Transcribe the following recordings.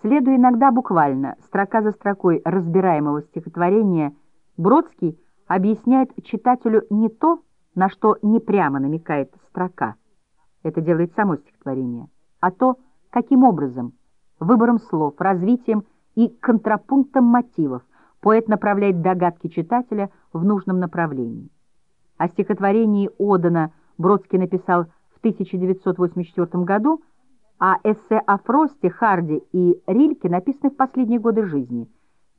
Следуя иногда буквально, строка за строкой разбираемого стихотворения, Бродский объясняет читателю не то, на что не прямо намекает строка, это делает само стихотворение, а то, каким образом, выбором слов, развитием и контрапунктом мотивов. Поэт направляет догадки читателя в нужном направлении. О стихотворении Одана Бродский написал в 1984 году, а эссе о Фросте, Харди и Рильке написаны в последние годы жизни,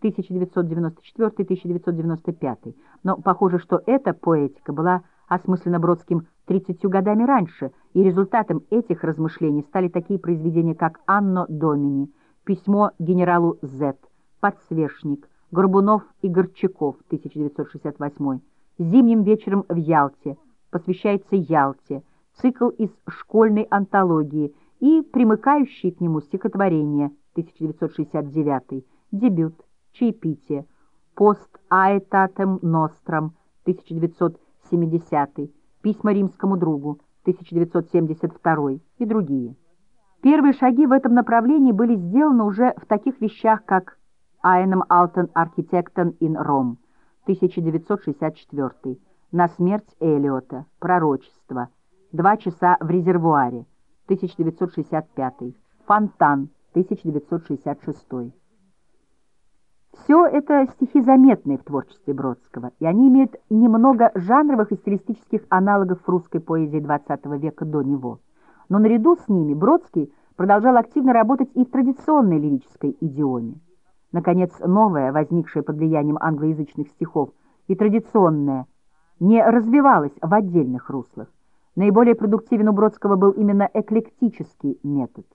1994-1995. Но похоже, что эта поэтика была осмыслена Бродским 30 годами раньше, и результатом этих размышлений стали такие произведения, как «Анно Домини», «Письмо генералу З», «Подсвечник», Горбунов и Горчаков, 1968, «Зимним вечером в Ялте», посвящается Ялте, цикл из школьной антологии и примыкающие к нему стихотворения, 1969, дебют, чаепитие, пост аэтатем ностром, 1970, письма римскому другу, 1972 и другие. Первые шаги в этом направлении были сделаны уже в таких вещах, как «Einem alten Architekten in Rom» 1964, «На смерть Элиота», «Пророчество», «Два часа в резервуаре» 1965, «Фонтан» 1966. Все это стихи заметные в творчестве Бродского, и они имеют немного жанровых и стилистических аналогов в русской поэзии XX века до него. Но наряду с ними Бродский продолжал активно работать и в традиционной лирической идиоме. Наконец, новая, возникшая под влиянием англоязычных стихов, и традиционная, не развивалась в отдельных руслах. Наиболее продуктивен у Бродского был именно эклектический метод.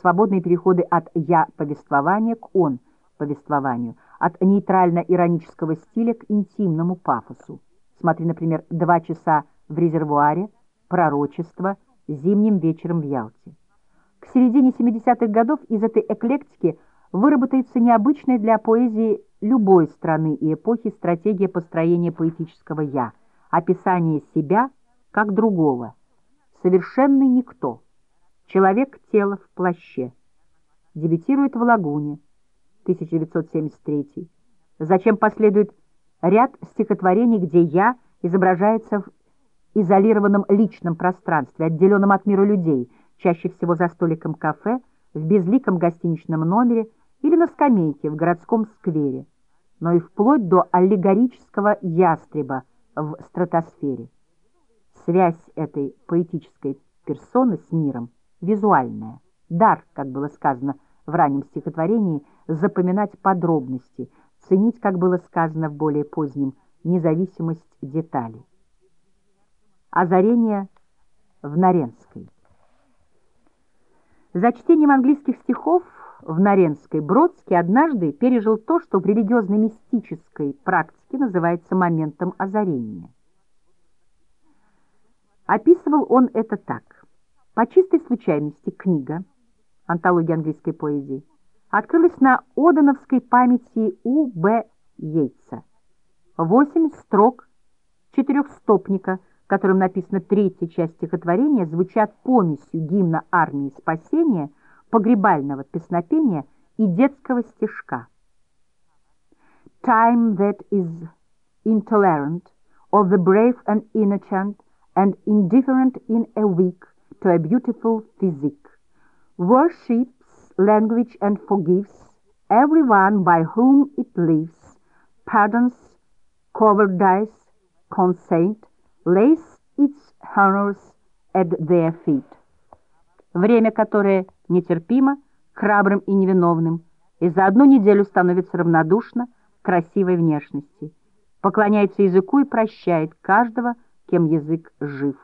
Свободные переходы от «я-повествования» к «он» повествованию, от нейтрально-иронического стиля к интимному пафосу. Смотри, например, «Два часа в резервуаре», «Пророчество», «Зимним вечером в Ялте». К середине 70-х годов из этой эклектики выработается необычная для поэзии любой страны и эпохи стратегия построения поэтического «я», описание себя как другого, совершенный никто, человек-тело в плаще, дебютирует в «Лагуне», 1973. Затем последует ряд стихотворений, где «я» изображается в изолированном личном пространстве, отделенном от мира людей, чаще всего за столиком кафе, в безликом гостиничном номере или на скамейке в городском сквере, но и вплоть до аллегорического ястреба в стратосфере. Связь этой поэтической персоны с миром визуальная, дар, как было сказано в раннем стихотворении, запоминать подробности, ценить, как было сказано в более позднем, независимость деталей. Озарение в Наренской. За чтением английских стихов в Наренской Бродский однажды пережил то, что в религиозно-мистической практике называется моментом озарения. Описывал он это так. По чистой случайности книга антология английской поэзии, открылась на Одановской памяти У. Б. Йейтса. Восемь строк четырехстопника, которым написана третья часть стихотворения, звучат помесью гимна армии спасения, погребального песнопения и детского стишка. Time that is intolerant of the brave and innocent and indifferent in a weak to a beautiful physique worships language and forgives everyone by whom it lives, pardons cowardice, consent, lays its honors at their feet. Время, которое нетерпимо, храбрым и невиновным, и за одну неделю становится равнодушно красивой внешности, поклоняется языку и прощает каждого, кем язык жив,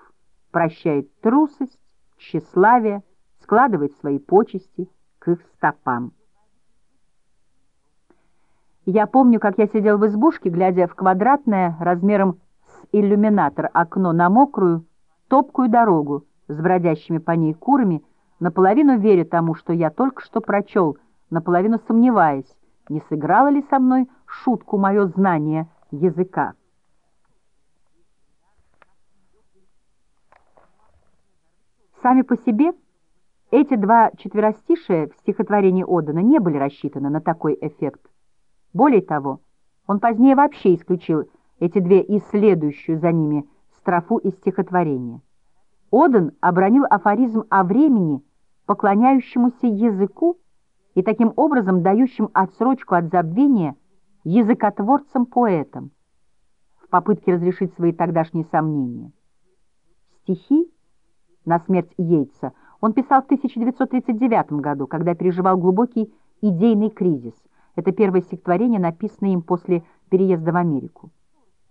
прощает трусость, тщеславие, складывает свои почести к их стопам. Я помню, как я сидел в избушке, глядя в квадратное размером с иллюминатор окно на мокрую, топкую дорогу с бродящими по ней курами, наполовину веря тому, что я только что прочел, наполовину сомневаясь, не сыграло ли со мной шутку мое знание языка. Сами по себе Эти два четверостишия в стихотворении Одена не были рассчитаны на такой эффект. Более того, он позднее вообще исключил эти две и следующую за ними строфу из стихотворения. Оден обронил афоризм о времени, поклоняющемуся языку и таким образом дающим отсрочку от забвения языкотворцам-поэтам в попытке разрешить свои тогдашние сомнения. Стихи на смерть Йейтса он писал в 1939 году, когда переживал глубокий идейный кризис. Это первое стихотворение, написанное им после переезда в Америку.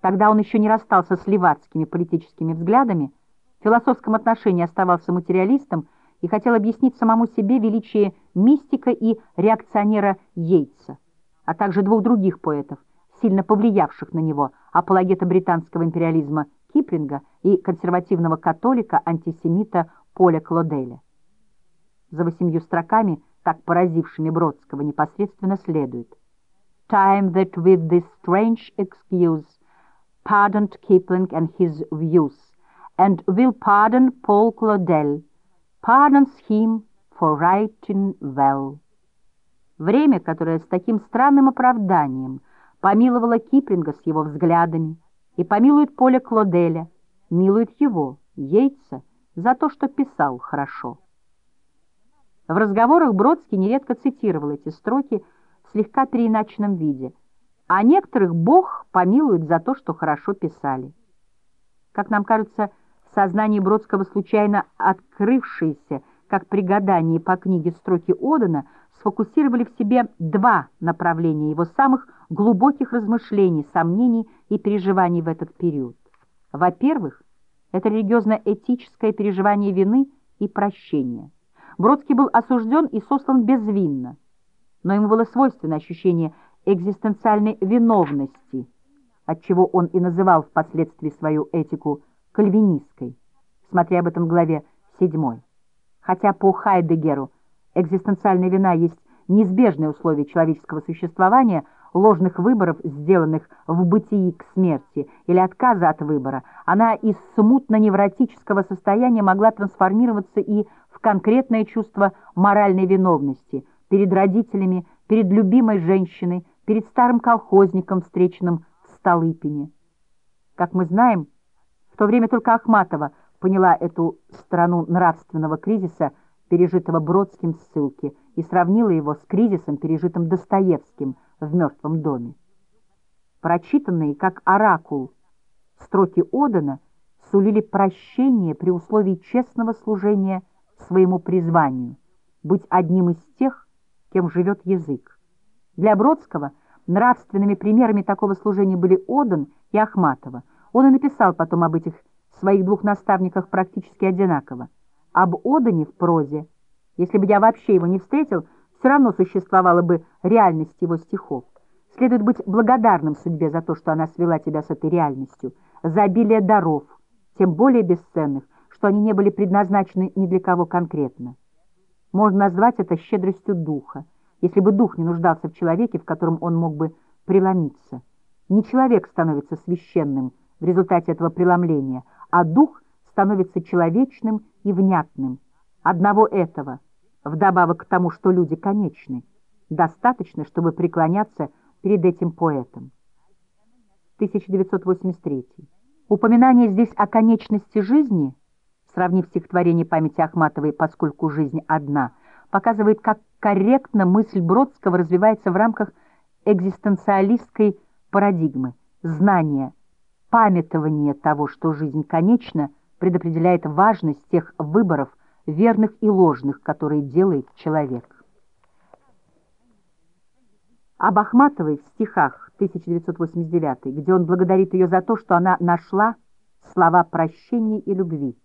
Тогда он еще не расстался с левацкими политическими взглядами, в философском отношении оставался материалистом и хотел объяснить самому себе величие мистика и реакционера Йейтса, а также двух других поэтов, сильно повлиявших на него, апологета британского империализма Киплинга и консервативного католика-антисемита Поля Клоделя. За восемью строками, так поразившими Бродского, непосредственно следует «Time that with this strange excuse pardoned Kipling and his views, and will pardon Paul Claudel, pardons him for writing well». Время, которое с таким странным оправданием помиловало Киплинга с его взглядами и помилует Поля Клоделя, милует его, Йейтса, за то, что писал хорошо. В разговорах Бродский нередко цитировал эти строки в слегка переиначенном виде, а некоторых Бог помилует за то, что хорошо писали. Как нам кажется, в сознании Бродского случайно открывшиеся, как при гадании по книге строки Одена, сфокусировали в себе два направления его самых глубоких размышлений, сомнений и переживаний в этот период. Во-первых, это религиозно-этическое переживание вины и прощения. Бродский был осужден и сослан безвинно, но ему было свойственно ощущение экзистенциальной виновности, отчего он и называл впоследствии свою этику кальвинистской, смотря об этом в главе 7. Хотя по Хайдегеру экзистенциальная вина есть неизбежное условие человеческого существования – ложных выборов, сделанных в бытии к смерти, или отказа от выбора, она из смутно-невротического состояния могла трансформироваться и в конкретное чувство моральной виновности перед родителями, перед любимой женщиной, перед старым колхозником, встреченным в Столыпине. Как мы знаем, в то время только Ахматова поняла эту сторону нравственного кризиса, пережитого Бродским в ссылке, и сравнила его с кризисом, пережитым Достоевским – в мертвом доме. Прочитанные как оракул строки Одена сулили прощение при условии честного служения своему призванию, быть одним из тех, кем живет язык. Для Бродского нравственными примерами такого служения были Оден и Ахматова. Он и написал потом об этих своих двух наставниках практически одинаково. Об Одене в прозе, если бы я вообще его не встретил, все равно существовала бы реальность его стихов. Следует быть благодарным судьбе за то, что она свела тебя с этой реальностью, за обилие даров, тем более бесценных, что они не были предназначены ни для кого конкретно. Можно назвать это щедростью духа, если бы дух не нуждался в человеке, в котором он мог бы преломиться. Не человек становится священным в результате этого преломления, а дух становится человечным и внятным. Одного этого – вдобавок к тому, что люди конечны, достаточно, чтобы преклоняться перед этим поэтом. 1983. Упоминание здесь о конечности жизни, сравнив стихотворение памяти Ахматовой «Поскольку жизнь одна», показывает, как корректно мысль Бродского развивается в рамках экзистенциалистской парадигмы. Знание, памятование того, что жизнь конечна, предопределяет важность тех выборов, верных и ложных, которые делает человек. Об Ахматовой в стихах 1989, где он благодарит ее за то, что она нашла слова прощения и любви,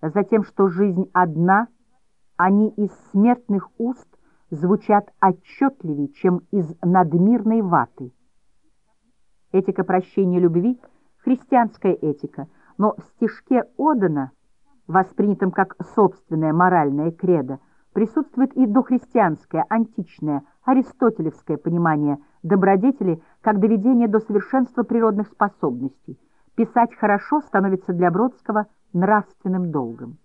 за тем, что жизнь одна, они из смертных уст звучат отчетливее, чем из надмирной ваты. Этика прощения любви — христианская этика, но в стишке Одена — воспринятым как собственное моральное кредо, присутствует и дохристианское, античное, аристотелевское понимание добродетели как доведение до совершенства природных способностей. Писать хорошо становится для Бродского нравственным долгом.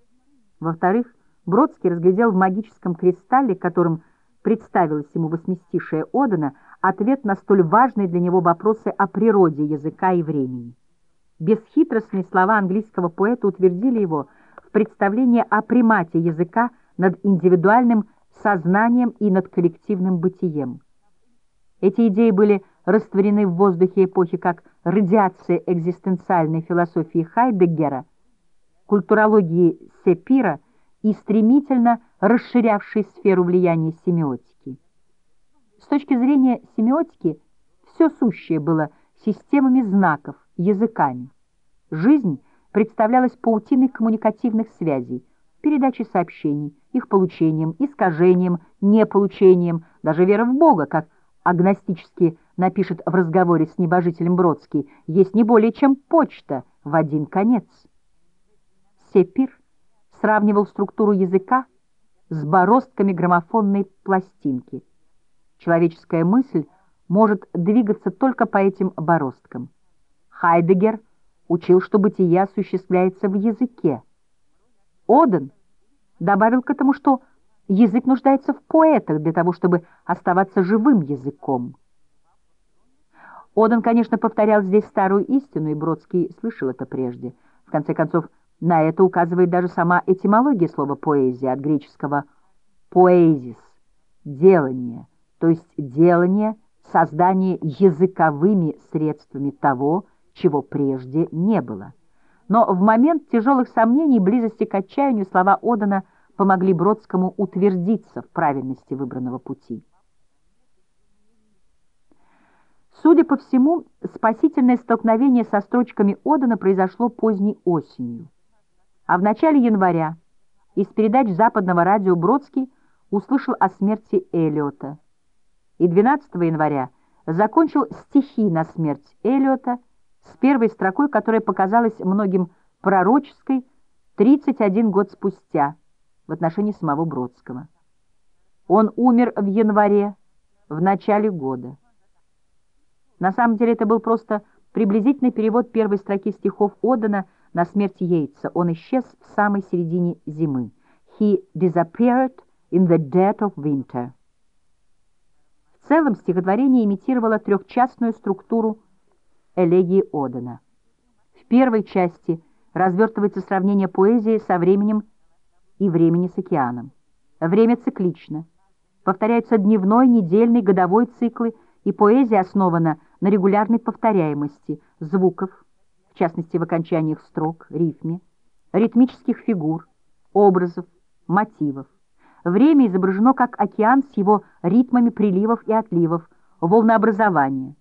Во-вторых, Бродский разглядел в магическом кристалле, которым представилась ему восьмистишая Одена, ответ на столь важные для него вопросы о природе языка и времени. Бесхитростные слова английского поэта утвердили его в представлении о примате языка над индивидуальным сознанием и над коллективным бытием. Эти идеи были растворены в воздухе эпохи как радиация экзистенциальной философии Хайдеггера, культурологии Сепира и стремительно расширявшей сферу влияния семиотики. С точки зрения семиотики все сущее было системами знаков, языками. Жизнь представлялась паутиной коммуникативных связей, передачей сообщений, их получением, искажением, неполучением, даже вера в Бога, как агностически напишет в разговоре с небожителем Бродский, есть не более чем почта в один конец. Сепир сравнивал структуру языка с бороздками граммофонной пластинки. Человеческая мысль может двигаться только по этим бороздкам. Хайдегер учил, что бытие осуществляется в языке. Оден добавил к этому, что язык нуждается в поэтах для того, чтобы оставаться живым языком. Оден, конечно, повторял здесь старую истину, и Бродский слышал это прежде. В конце концов, на это указывает даже сама этимология слова «поэзия» от греческого «поэзис» — «делание», то есть делание, создание языковыми средствами того, чего прежде не было. Но в момент тяжелых сомнений, близости к отчаянию, слова Одана помогли Бродскому утвердиться в правильности выбранного пути. Судя по всему, спасительное столкновение со строчками Одана произошло поздней осенью. А в начале января из передач западного радио Бродский услышал о смерти Эллиота. И 12 января закончил стихи на смерть Эллиота с первой строкой, которая показалась многим пророческой 31 год спустя в отношении самого Бродского. Он умер в январе, в начале года. На самом деле это был просто приблизительный перевод первой строки стихов Одена на смерть Йейтса. Он исчез в самой середине зимы. He disappeared in the dead of winter. В целом стихотворение имитировало трехчастную структуру элегии Одена. В первой части развертывается сравнение поэзии со временем и времени с океаном. Время циклично. Повторяются дневной, недельный, годовой циклы, и поэзия основана на регулярной повторяемости звуков, в частности в окончаниях строк, рифме, ритмических фигур, образов, мотивов. Время изображено как океан с его ритмами приливов и отливов, волнообразования.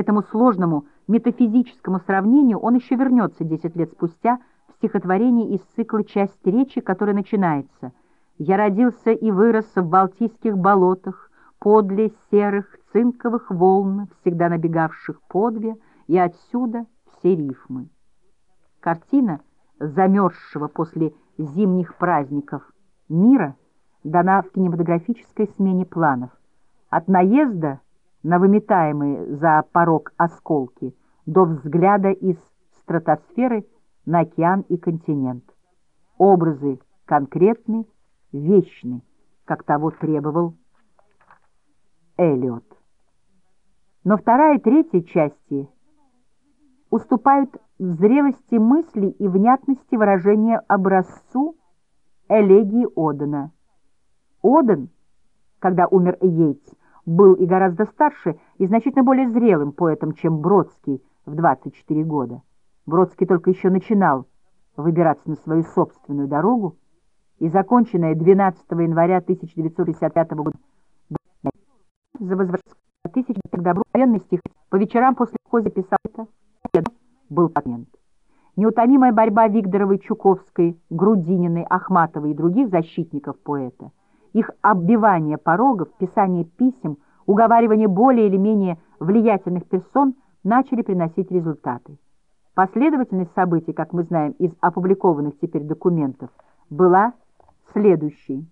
Этому сложному метафизическому сравнению он еще вернется 10 лет спустя в стихотворении из цикла «Часть речи», который начинается «Я родился и вырос в Балтийских болотах, подле серых цинковых волн, всегда набегавших по две, и отсюда все рифмы». Картина замерзшего после зимних праздников мира дана в кинематографической смене планов. От наезда на выметаемые за порог осколки до взгляда из стратосферы на океан и континент. Образы конкретны, вечны, как того требовал Эллиот. Но вторая и третья части уступают зрелости мысли и внятности выражения образцу элегии Одена. Оден, когда умер Йейтс, был и гораздо старше, и значительно более зрелым поэтом, чем Бродский в 24 года. Бродский только еще начинал выбираться на свою собственную дорогу, и законченная 12 января 1965 года за возвращение тысяч военный стих по вечерам после хози писал это был момент. Неутомимая борьба Викторовой, Чуковской, Грудининой, Ахматовой и других защитников поэта — их оббивание порогов, писание писем, уговаривание более или менее влиятельных персон начали приносить результаты. Последовательность событий, как мы знаем из опубликованных теперь документов, была следующей.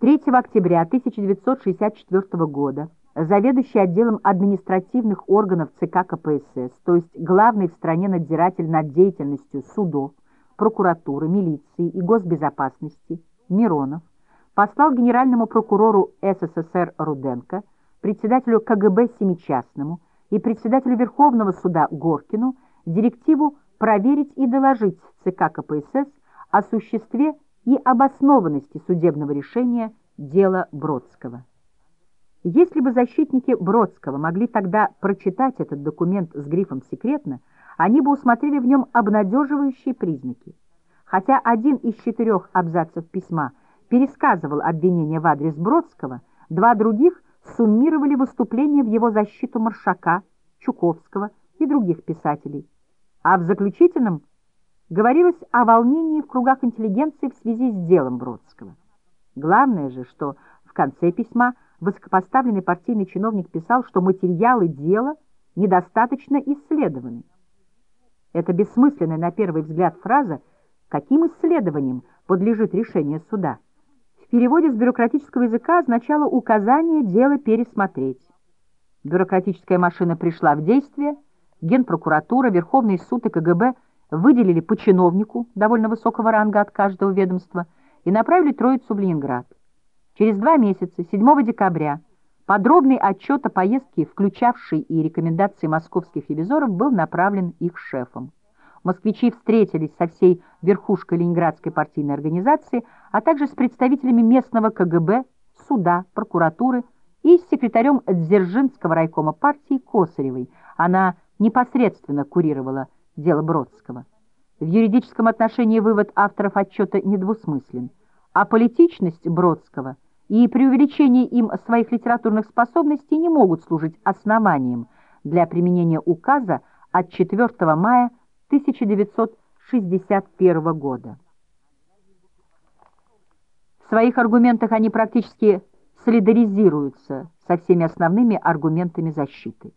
3 октября 1964 года заведующий отделом административных органов ЦК КПСС, то есть главный в стране надзиратель над деятельностью судов, прокуратуры, милиции и госбезопасности Миронов послал генеральному прокурору СССР Руденко, председателю КГБ Семичастному и председателю Верховного суда Горкину директиву проверить и доложить ЦК КПСС о существе и обоснованности судебного решения дела Бродского. Если бы защитники Бродского могли тогда прочитать этот документ с грифом «секретно», они бы усмотрели в нем обнадеживающие признаки. Хотя один из четырех абзацев письма пересказывал обвинения в адрес Бродского, два других суммировали выступления в его защиту Маршака, Чуковского и других писателей. А в заключительном говорилось о волнении в кругах интеллигенции в связи с делом Бродского. Главное же, что в конце письма высокопоставленный партийный чиновник писал, что материалы дела недостаточно исследованы. Это бессмысленная на первый взгляд фраза «каким исследованиям подлежит решение суда?» в переводе с бюрократического языка означало указание дела пересмотреть. Бюрократическая машина пришла в действие, Генпрокуратура, Верховный суд и КГБ выделили по чиновнику довольно высокого ранга от каждого ведомства и направили троицу в Ленинград. Через два месяца, 7 декабря, подробный отчет о поездке, включавший и рекомендации московских ревизоров, был направлен их шефом. Москвичи встретились со всей верхушкой Ленинградской партийной организации, а также с представителями местного КГБ, суда, прокуратуры и с секретарем Дзержинского райкома партии Косаревой. Она непосредственно курировала дело Бродского. В юридическом отношении вывод авторов отчета недвусмыслен, а политичность Бродского – и преувеличение им своих литературных способностей не могут служить основанием для применения указа от 4 мая 1961 года. В своих аргументах они практически солидаризируются со всеми основными аргументами защиты.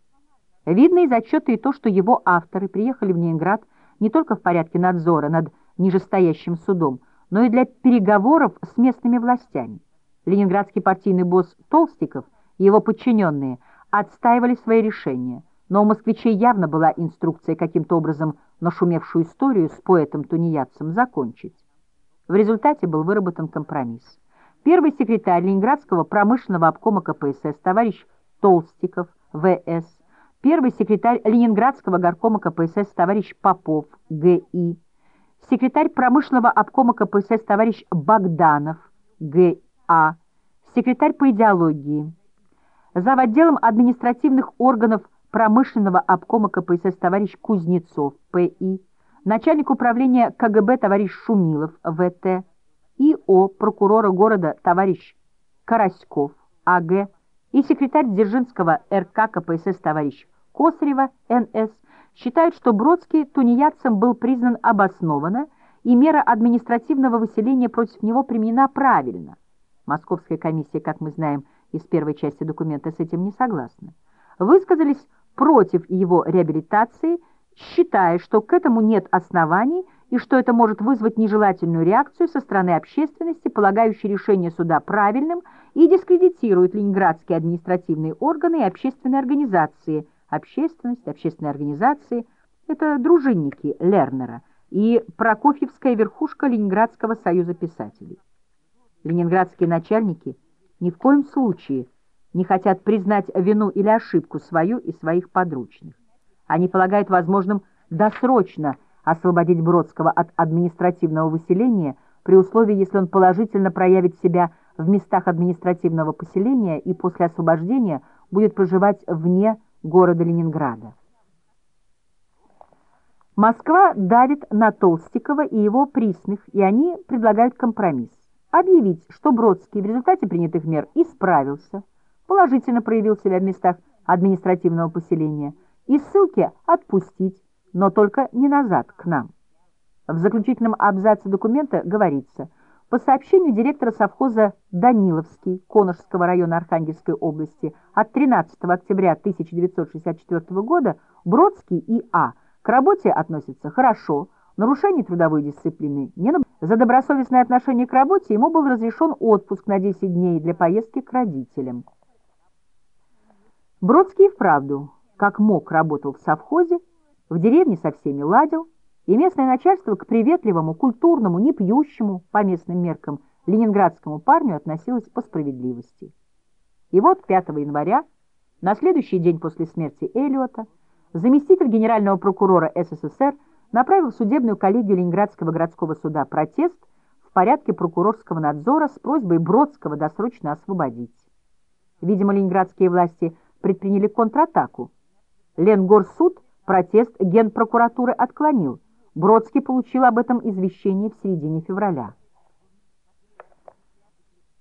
Видно из отчета и то, что его авторы приехали в Ленинград не только в порядке надзора над нижестоящим судом, но и для переговоров с местными властями ленинградский партийный босс Толстиков и его подчиненные отстаивали свои решения, но у москвичей явно была инструкция каким-то образом нашумевшую историю с поэтом-тунеядцем закончить. В результате был выработан компромисс. Первый секретарь Ленинградского промышленного обкома КПСС товарищ Толстиков, В.С., первый секретарь Ленинградского горкома КПСС товарищ Попов, Г.И., секретарь промышленного обкома КПСС товарищ Богданов, Г.И., а. Секретарь по идеологии. Зав. отделом административных органов промышленного обкома КПСС товарищ Кузнецов, П.И. Начальник управления КГБ товарищ Шумилов, В.Т. И.О. прокурора города товарищ Караськов, А.Г. и секретарь Дзержинского РК КПСС товарищ Косарева, Н.С. считают, что Бродский тунеядцем был признан обоснованно и мера административного выселения против него применена правильно – Московская комиссия, как мы знаем из первой части документа, с этим не согласна. Высказались против его реабилитации, считая, что к этому нет оснований и что это может вызвать нежелательную реакцию со стороны общественности, полагающей решение суда правильным и дискредитирует ленинградские административные органы и общественные организации. Общественность, общественные организации – это дружинники Лернера и Прокофьевская верхушка Ленинградского союза писателей. Ленинградские начальники ни в коем случае не хотят признать вину или ошибку свою и своих подручных. Они полагают возможным досрочно освободить Бродского от административного выселения при условии, если он положительно проявит себя в местах административного поселения и после освобождения будет проживать вне города Ленинграда. Москва давит на Толстикова и его присных, и они предлагают компромисс объявить, что Бродский в результате принятых мер исправился, положительно проявил себя в местах административного поселения, и ссылки отпустить, но только не назад, к нам. В заключительном абзаце документа говорится, по сообщению директора совхоза Даниловский Коношского района Архангельской области от 13 октября 1964 года Бродский и А. к работе относятся хорошо, нарушений трудовой дисциплины не наблюдается. За добросовестное отношение к работе ему был разрешен отпуск на 10 дней для поездки к родителям. Бродский вправду, как мог, работал в совхозе, в деревне со всеми ладил, и местное начальство к приветливому, культурному, не пьющему, по местным меркам, ленинградскому парню относилось по справедливости. И вот 5 января, на следующий день после смерти Эллиота, заместитель генерального прокурора СССР направил в судебную коллегию Ленинградского городского суда протест в порядке прокурорского надзора с просьбой Бродского досрочно освободить. Видимо, ленинградские власти предприняли контратаку. Ленгорсуд протест генпрокуратуры отклонил. Бродский получил об этом извещение в середине февраля.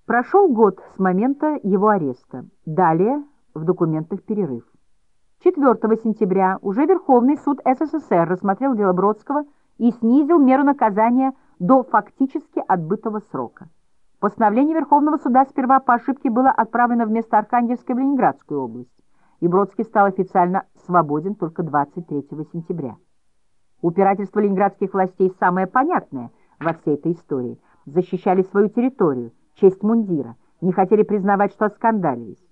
Прошел год с момента его ареста. Далее в документах перерыв. 4 сентября уже Верховный суд СССР рассмотрел дело Бродского и снизил меру наказания до фактически отбытого срока. Постановление Верховного суда сперва по ошибке было отправлено вместо Архангельской в Ленинградскую область, и Бродский стал официально свободен только 23 сентября. Упирательство ленинградских властей самое понятное во всей этой истории. Защищали свою территорию, честь мундира, не хотели признавать, что оскандалились.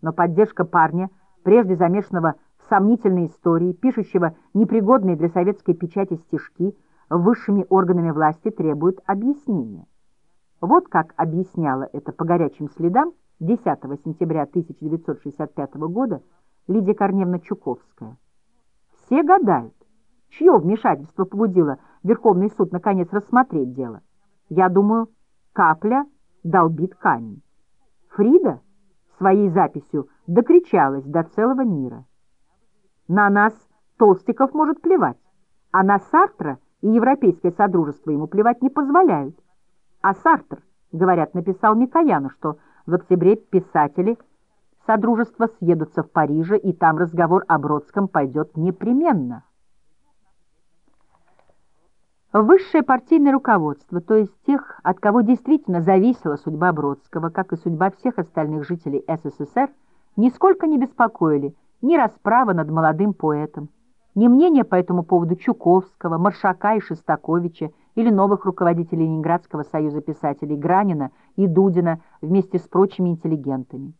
Но поддержка парня, прежде замешанного в сомнительной истории, пишущего непригодные для советской печати стишки, высшими органами власти требует объяснения. Вот как объясняла это по горячим следам 10 сентября 1965 года Лидия Корневна Чуковская. Все гадают, чье вмешательство побудило Верховный суд наконец рассмотреть дело. Я думаю, капля долбит камень. Фрида своей записью докричалась до целого мира. На нас Толстиков может плевать, а на Сартра и Европейское Содружество ему плевать не позволяют. А Сартр, говорят, написал Микояну, что в октябре писатели Содружества съедутся в Париже, и там разговор о Бродском пойдет непременно. Высшее партийное руководство, то есть тех, от кого действительно зависела судьба Бродского, как и судьба всех остальных жителей СССР, нисколько не беспокоили ни расправа над молодым поэтом, ни мнение по этому поводу Чуковского, Маршака и Шестаковича, или новых руководителей Ленинградского союза писателей Гранина и Дудина вместе с прочими интеллигентами.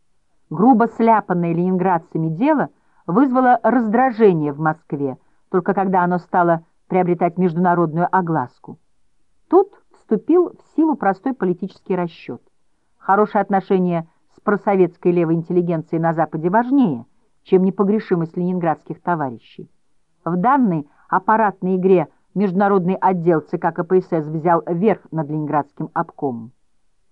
Грубо сляпанное ленинградцами дело вызвало раздражение в Москве, только когда оно стало приобретать международную огласку. Тут вступил в силу простой политический расчет. Хорошие отношения просоветской левой интеллигенцией на Западе важнее, чем непогрешимость ленинградских товарищей. В данной аппаратной игре международный отдел ЦК КПСС взял верх над Ленинградским обкомом.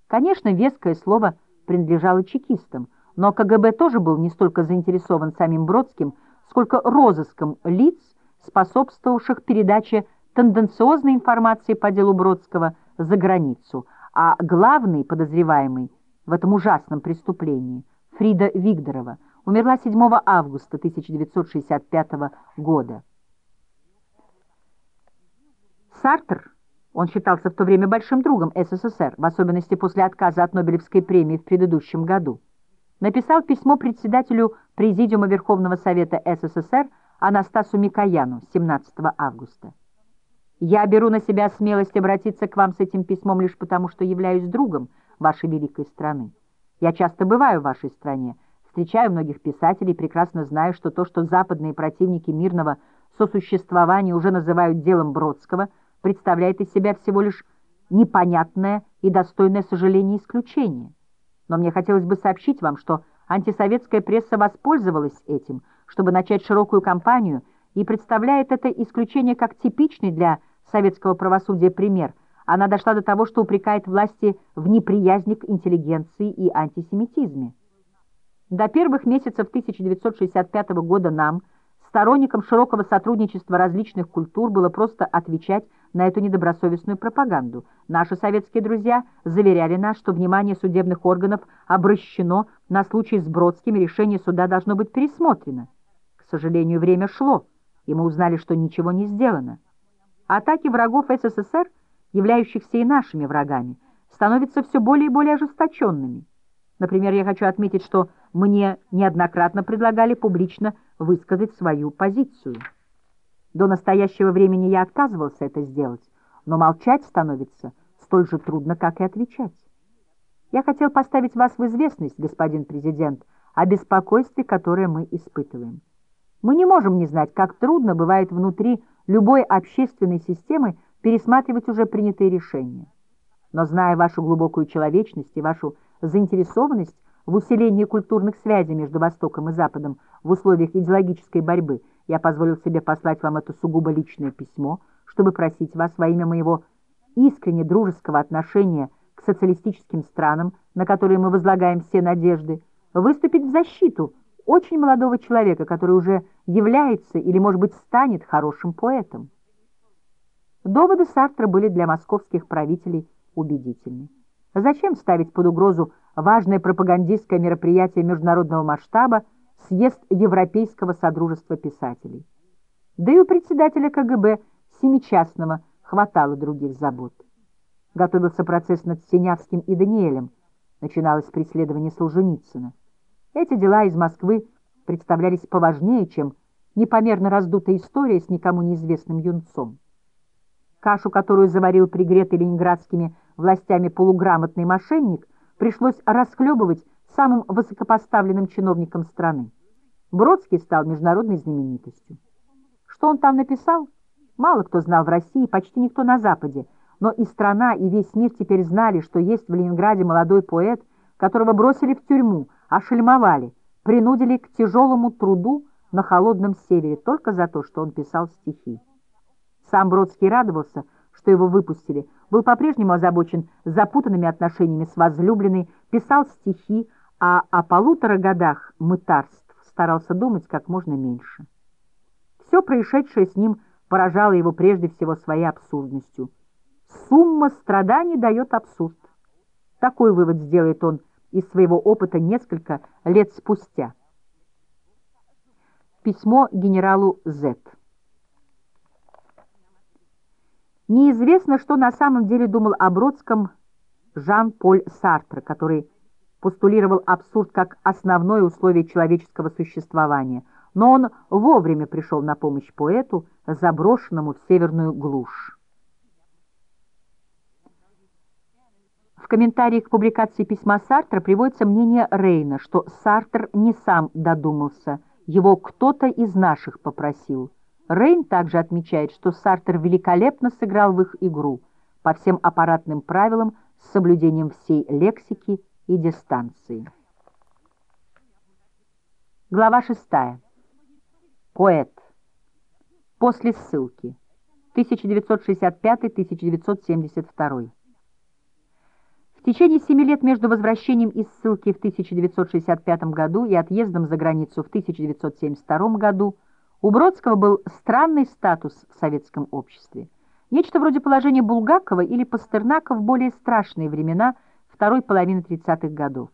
Конечно, веское слово принадлежало чекистам, но КГБ тоже был не столько заинтересован самим Бродским, сколько розыском лиц, способствовавших передаче тенденциозной информации по делу Бродского за границу, а главный подозреваемый в этом ужасном преступлении, Фрида Вигдорова, умерла 7 августа 1965 года. Сартр, он считался в то время большим другом СССР, в особенности после отказа от Нобелевской премии в предыдущем году, написал письмо председателю Президиума Верховного Совета СССР Анастасу Микояну 17 августа. «Я беру на себя смелость обратиться к вам с этим письмом лишь потому, что являюсь другом вашей великой страны. Я часто бываю в вашей стране, встречаю многих писателей, прекрасно знаю, что то, что западные противники мирного сосуществования уже называют делом Бродского – представляет из себя всего лишь непонятное и достойное сожаления исключение. Но мне хотелось бы сообщить вам, что антисоветская пресса воспользовалась этим, чтобы начать широкую кампанию и представляет это исключение как типичный для советского правосудия пример. Она дошла до того, что упрекает власти в неприязни к интеллигенции и антисемитизме. До первых месяцев 1965 года нам, сторонникам широкого сотрудничества различных культур, было просто отвечать на эту недобросовестную пропаганду. Наши советские друзья заверяли нас, что внимание судебных органов обращено на случай с Бродским, решение суда должно быть пересмотрено. К сожалению, время шло, и мы узнали, что ничего не сделано. Атаки врагов СССР, являющихся и нашими врагами, становятся все более и более ожесточенными. Например, я хочу отметить, что мне неоднократно предлагали публично высказать свою позицию. До настоящего времени я отказывался это сделать, но молчать становится столь же трудно, как и отвечать. Я хотел поставить вас в известность, господин президент, о беспокойстве, которое мы испытываем. Мы не можем не знать, как трудно бывает внутри любой общественной системы пересматривать уже принятые решения. Но зная вашу глубокую человечность и вашу заинтересованность в усилении культурных связей между Востоком и Западом в условиях идеологической борьбы, я позволил себе послать вам это сугубо личное письмо, чтобы просить вас во имя моего искренне дружеского отношения к социалистическим странам, на которые мы возлагаем все надежды, выступить в защиту очень молодого человека, который уже является или, может быть, станет хорошим поэтом. Доводы Сартра были для московских правителей убедительны. Зачем ставить под угрозу важное пропагандистское мероприятие международного масштаба съезд Европейского Содружества писателей? Да и у председателя КГБ Семичастного хватало других забот. Готовился процесс над Синявским и Даниэлем, начиналось преследование Солженицына. Эти дела из Москвы представлялись поважнее, чем непомерно раздутая история с никому неизвестным юнцом. Кашу, которую заварил пригретый ленинградскими властями полуграмотный мошенник, пришлось расхлебывать самым высокопоставленным чиновникам страны. Бродский стал международной знаменитостью. Что он там написал? Мало кто знал в России, почти никто на Западе, но и страна, и весь мир теперь знали, что есть в Ленинграде молодой поэт, которого бросили в тюрьму, ошельмовали, принудили к тяжелому труду на холодном севере только за то, что он писал стихи. Сам Бродский радовался, что его выпустили, был по-прежнему озабочен запутанными отношениями с возлюбленной, писал стихи, а о полутора годах мытарств старался думать как можно меньше. Все происшедшее с ним поражало его прежде всего своей абсурдностью. Сумма страданий дает абсурд. Такой вывод сделает он из своего опыта несколько лет спустя. Письмо генералу З. Неизвестно, что на самом деле думал о Бродском Жан-Поль Сартр, который постулировал абсурд как основное условие человеческого существования, но он вовремя пришел на помощь поэту, заброшенному в северную глушь. В комментарии к публикации письма Сартра приводится мнение Рейна, что Сартр не сам додумался, его кто-то из наших попросил. Рейн также отмечает, что Сартер великолепно сыграл в их игру по всем аппаратным правилам с соблюдением всей лексики и дистанции. Глава 6. Поэт. После ссылки. 1965-1972. В течение семи лет между возвращением из ссылки в 1965 году и отъездом за границу в 1972 году у Бродского был странный статус в советском обществе. Нечто вроде положения Булгакова или Пастернака в более страшные времена второй половины 30-х годов.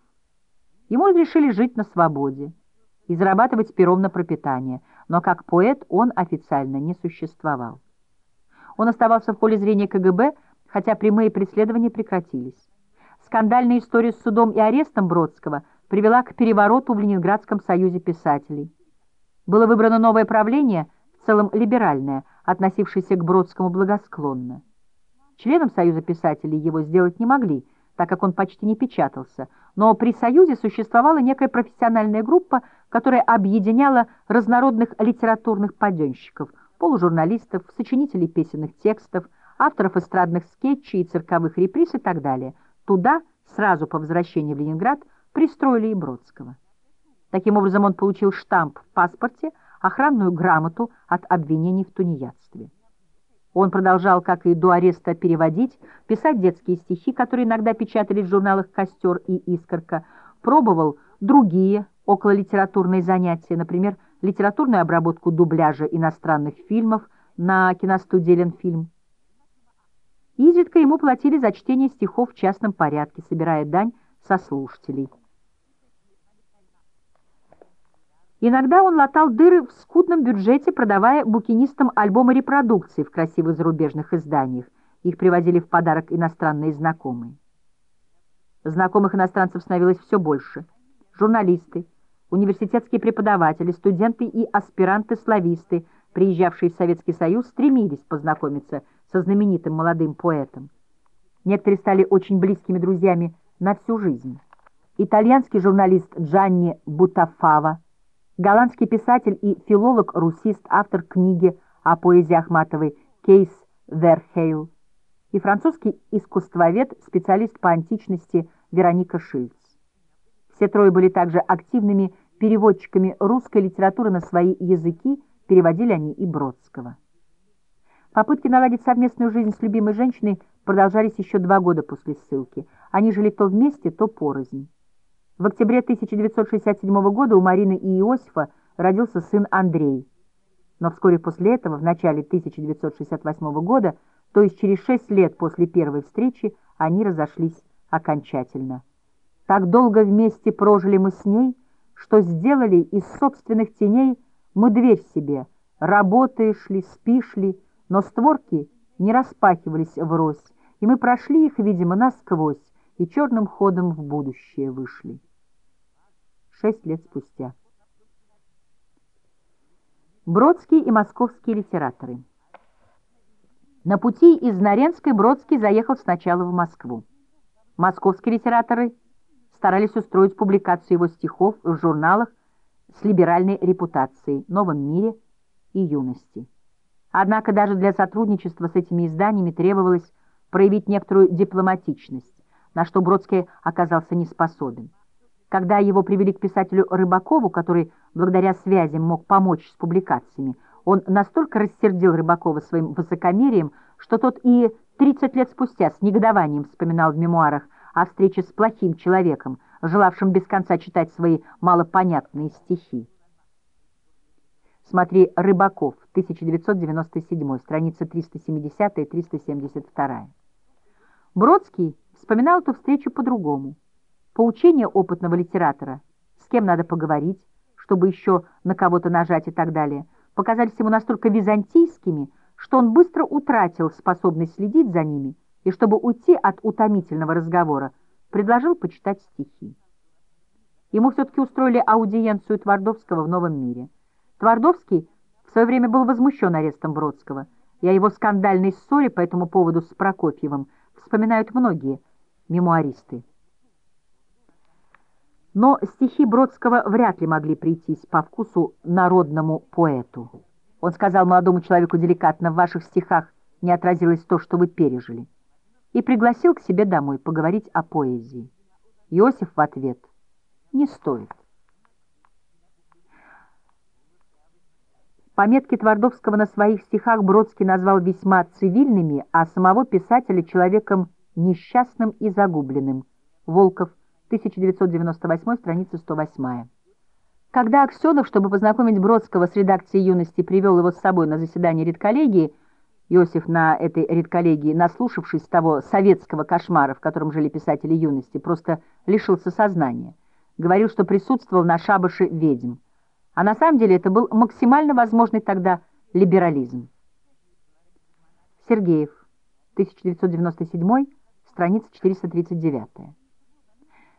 Ему разрешили жить на свободе и зарабатывать пером на пропитание, но как поэт он официально не существовал. Он оставался в поле зрения КГБ, хотя прямые преследования прекратились. Скандальная история с судом и арестом Бродского привела к перевороту в Ленинградском союзе писателей. Было выбрано новое правление, в целом либеральное, относившееся к Бродскому благосклонно. Членом Союза писателей его сделать не могли, так как он почти не печатался, но при Союзе существовала некая профессиональная группа, которая объединяла разнородных литературных паденщиков, полужурналистов, сочинителей песенных текстов, авторов эстрадных скетчей и цирковых реприз и так далее. Туда, сразу по возвращении в Ленинград, пристроили и Бродского. Таким образом, он получил штамп в паспорте, охранную грамоту от обвинений в тунеядстве. Он продолжал, как и до ареста, переводить, писать детские стихи, которые иногда печатались в журналах «Костер» и «Искорка», пробовал другие окололитературные занятия, например, литературную обработку дубляжа иностранных фильмов на киностудии «Ленфильм». Изредка ему платили за чтение стихов в частном порядке, собирая дань со слушателей. Иногда он латал дыры в скудном бюджете, продавая букинистам альбомы репродукций в красивых зарубежных изданиях. Их привозили в подарок иностранные знакомые. Знакомых иностранцев становилось все больше. Журналисты, университетские преподаватели, студенты и аспиранты-слависты, приезжавшие в Советский Союз, стремились познакомиться со знаменитым молодым поэтом. Некоторые стали очень близкими друзьями на всю жизнь. Итальянский журналист Джанни Бутафава, голландский писатель и филолог-русист, автор книги о поэзии Ахматовой Кейс Верхейл и французский искусствовед, специалист по античности Вероника Шильц. Все трое были также активными переводчиками русской литературы на свои языки, переводили они и Бродского. Попытки наладить совместную жизнь с любимой женщиной продолжались еще два года после ссылки. Они жили то вместе, то порознь. В октябре 1967 года у Марины и Иосифа родился сын Андрей. Но вскоре после этого, в начале 1968 года, то есть через шесть лет после первой встречи, они разошлись окончательно. Так долго вместе прожили мы с ней, что сделали из собственных теней мы дверь себе. Работаешь ли, спишь ли, но створки не распахивались врозь, и мы прошли их, видимо, насквозь, и черным ходом в будущее вышли. Шесть лет спустя. Бродский и московские литераторы. На пути из Наренской Бродский заехал сначала в Москву. Московские литераторы старались устроить публикацию его стихов в журналах с либеральной репутацией «Новом мире» и «Юности». Однако даже для сотрудничества с этими изданиями требовалось проявить некоторую дипломатичность, на что Бродский оказался не способен. Когда его привели к писателю Рыбакову, который благодаря связям мог помочь с публикациями, он настолько рассердил Рыбакова своим высокомерием, что тот и 30 лет спустя с негодованием вспоминал в мемуарах о встрече с плохим человеком, желавшим без конца читать свои малопонятные стихи. Смотри «Рыбаков», 1997, страница 370 и 372. Бродский вспоминал эту встречу по-другому. Поучение опытного литератора, с кем надо поговорить, чтобы еще на кого-то нажать и так далее – показались ему настолько византийскими, что он быстро утратил способность следить за ними и, чтобы уйти от утомительного разговора, предложил почитать стихи. Ему все-таки устроили аудиенцию Твардовского в «Новом мире». Твардовский в свое время был возмущен арестом Бродского, и о его скандальной ссоре по этому поводу с Прокофьевым вспоминают многие мемуаристы. Но стихи Бродского вряд ли могли прийтись по вкусу народному поэту. Он сказал молодому человеку деликатно, в ваших стихах не отразилось то, что вы пережили, и пригласил к себе домой поговорить о поэзии. Иосиф в ответ «Не стоит». Пометки Твардовского на своих стихах Бродский назвал весьма цивильными, а самого писателя человеком несчастным и загубленным. Волков – 1998, страница 108. Когда Аксенов, чтобы познакомить Бродского с редакцией «Юности», привел его с собой на заседание редколлегии, Иосиф на этой редколлегии, наслушавшись того советского кошмара, в котором жили писатели «Юности», просто лишился сознания. Говорил, что присутствовал на шабаше ведьм. А на самом деле это был максимально возможный тогда либерализм. Сергеев, 1997, страница 439.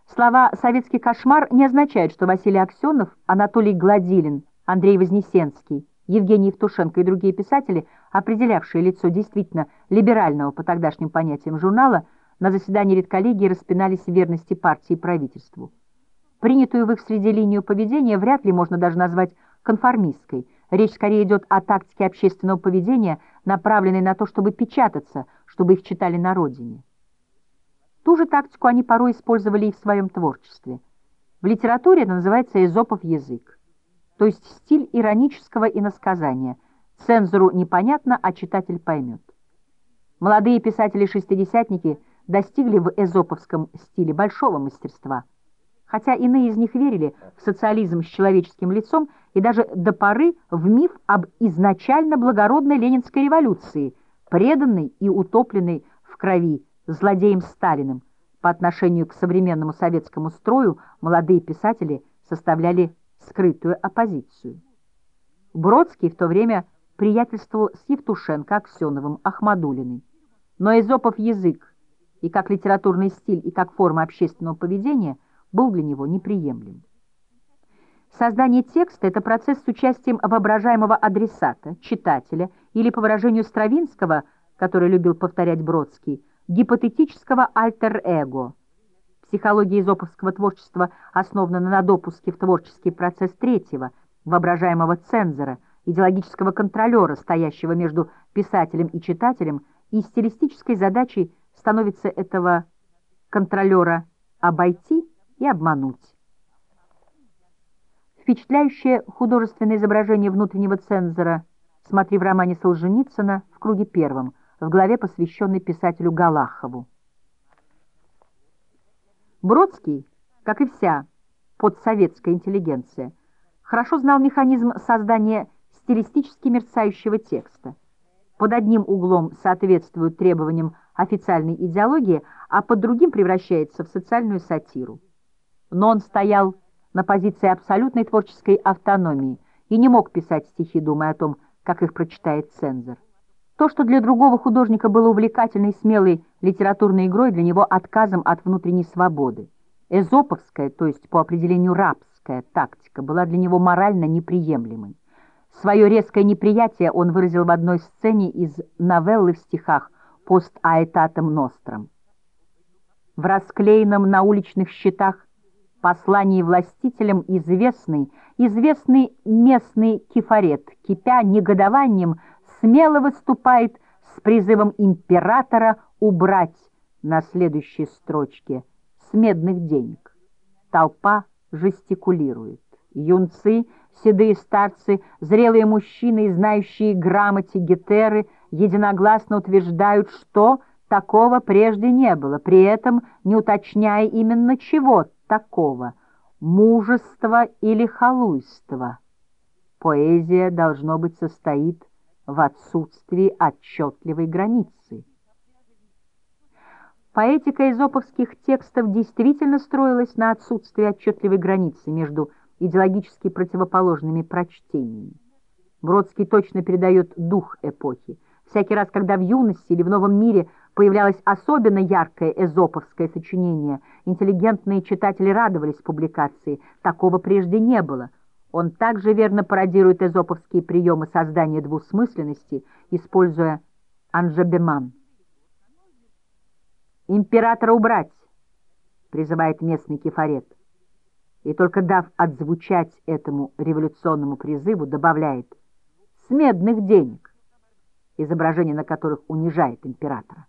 Слова «советский кошмар» не означают, что Василий Аксенов, Анатолий Гладилин, Андрей Вознесенский, Евгений Евтушенко и другие писатели, определявшие лицо действительно либерального по тогдашним понятиям журнала, на заседании редколлегии распинались в верности партии и правительству. Принятую в их среде линию поведения вряд ли можно даже назвать конформистской. Речь скорее идет о тактике общественного поведения, направленной на то, чтобы печататься, чтобы их читали на родине. Ту же тактику они порой использовали и в своем творчестве. В литературе это называется эзопов язык, то есть стиль иронического иносказания. Цензору непонятно, а читатель поймет. Молодые писатели-шестидесятники достигли в эзоповском стиле большого мастерства, хотя иные из них верили в социализм с человеческим лицом и даже до поры в миф об изначально благородной ленинской революции, преданной и утопленной в крови злодеем Сталиным. По отношению к современному советскому строю молодые писатели составляли скрытую оппозицию. Бродский в то время приятельствовал с Евтушенко, Аксеновым, Ахмадулиной. Но Эзопов язык и как литературный стиль, и как форма общественного поведения был для него неприемлем. Создание текста – это процесс с участием воображаемого адресата, читателя, или, по выражению Стравинского, который любил повторять Бродский, гипотетического альтер-эго. Психология изоповского творчества основана на допуске в творческий процесс третьего, воображаемого цензора, идеологического контролера, стоящего между писателем и читателем, и стилистической задачей становится этого контролера обойти и обмануть. Впечатляющее художественное изображение внутреннего цензора смотри в романе Солженицына «В круге первом», в главе, посвященной писателю Галахову. Бродский, как и вся подсоветская интеллигенция, хорошо знал механизм создания стилистически мерцающего текста. Под одним углом соответствует требованиям официальной идеологии, а под другим превращается в социальную сатиру. Но он стоял на позиции абсолютной творческой автономии и не мог писать стихи, думая о том, как их прочитает цензор. То, что для другого художника было увлекательной смелой литературной игрой, для него отказом от внутренней свободы. Эзоповская, то есть по определению рабская тактика, была для него морально неприемлемой. Свое резкое неприятие он выразил в одной сцене из новеллы в стихах «Пост аэтатом ностром». В расклеенном на уличных щитах послании властителям известный, известный местный кефарет, кипя негодованием, смело выступает с призывом императора убрать на следующей строчке с медных денег. Толпа жестикулирует. Юнцы, седые старцы, зрелые мужчины и знающие грамоте гетеры единогласно утверждают, что такого прежде не было, при этом не уточняя именно чего такого – мужества или халуйства. Поэзия, должно быть, состоит в отсутствии отчетливой границы. Поэтика изоповских текстов действительно строилась на отсутствии отчетливой границы между идеологически противоположными прочтениями. Бродский точно передает дух эпохи. Всякий раз, когда в юности или в новом мире появлялось особенно яркое эзоповское сочинение, интеллигентные читатели радовались публикации. Такого прежде не было. Он также верно пародирует эзоповские приемы создания двусмысленности, используя анжабеман. «Императора убрать!» — призывает местный кефарет. И только дав отзвучать этому революционному призыву, добавляет «с медных денег», изображение на которых унижает императора.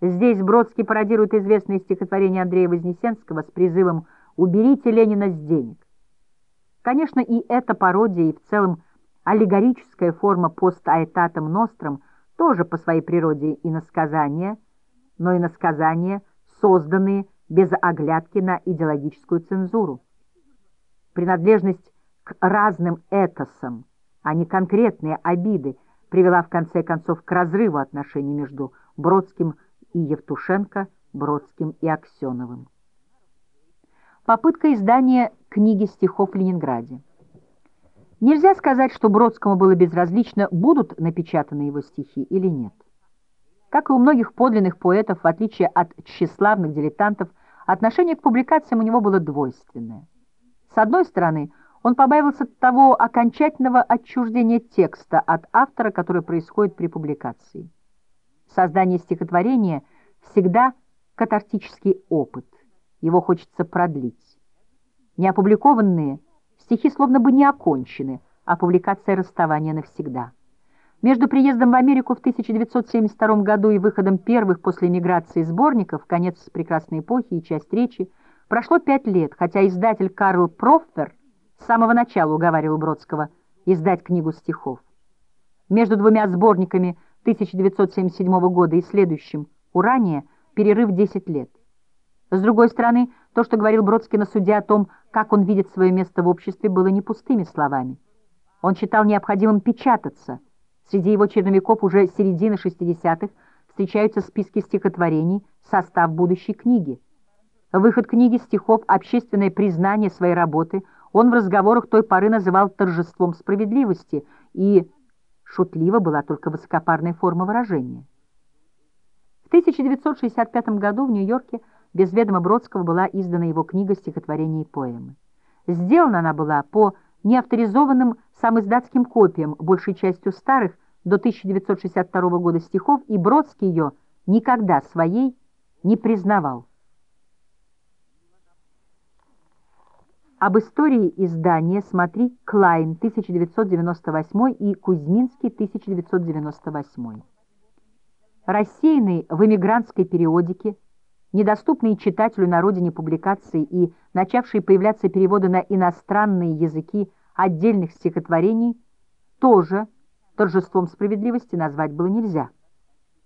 Здесь Бродский пародирует известное стихотворение Андрея Вознесенского с призывом «Уберите Ленина с денег». Конечно, и эта пародия, и в целом аллегорическая форма пост-аэтатом ностром тоже по своей природе иносказания, но иносказания, созданные без оглядки на идеологическую цензуру. Принадлежность к разным этосам, а не конкретные обиды, привела в конце концов к разрыву отношений между Бродским и Евтушенко, Бродским и Аксеновым. Попытка издания книги стихов в Ленинграде. Нельзя сказать, что Бродскому было безразлично, будут напечатаны его стихи или нет. Как и у многих подлинных поэтов, в отличие от тщеславных дилетантов, отношение к публикациям у него было двойственное. С одной стороны, он побаивался того окончательного отчуждения текста от автора, которое происходит при публикации. Создание стихотворения всегда катартический опыт его хочется продлить. Неопубликованные стихи словно бы не окончены, а публикация расставания навсегда. Между приездом в Америку в 1972 году и выходом первых после эмиграции сборников «Конец прекрасной эпохи» и «Часть речи» прошло пять лет, хотя издатель Карл Проффер с самого начала уговаривал Бродского издать книгу стихов. Между двумя сборниками 1977 года и следующим «Урания» перерыв 10 лет. С другой стороны, то, что говорил Бродский на суде о том, как он видит свое место в обществе, было не пустыми словами. Он считал необходимым печататься. Среди его черновиков уже середины 60-х встречаются списки стихотворений, состав будущей книги. Выход книги стихов «Общественное признание своей работы» он в разговорах той поры называл торжеством справедливости, и шутливо была только высокопарная форма выражения. В 1965 году в Нью-Йорке без ведома Бродского была издана его книга стихотворений и поэмы. Сделана она была по неавторизованным самоиздатским копиям, большей частью старых, до 1962 года стихов, и Бродский ее никогда своей не признавал. Об истории издания смотри Клайн 1998 и Кузьминский 1998. Рассеянный в эмигрантской периодике, недоступные читателю на родине публикации и начавшие появляться переводы на иностранные языки отдельных стихотворений тоже торжеством справедливости назвать было нельзя.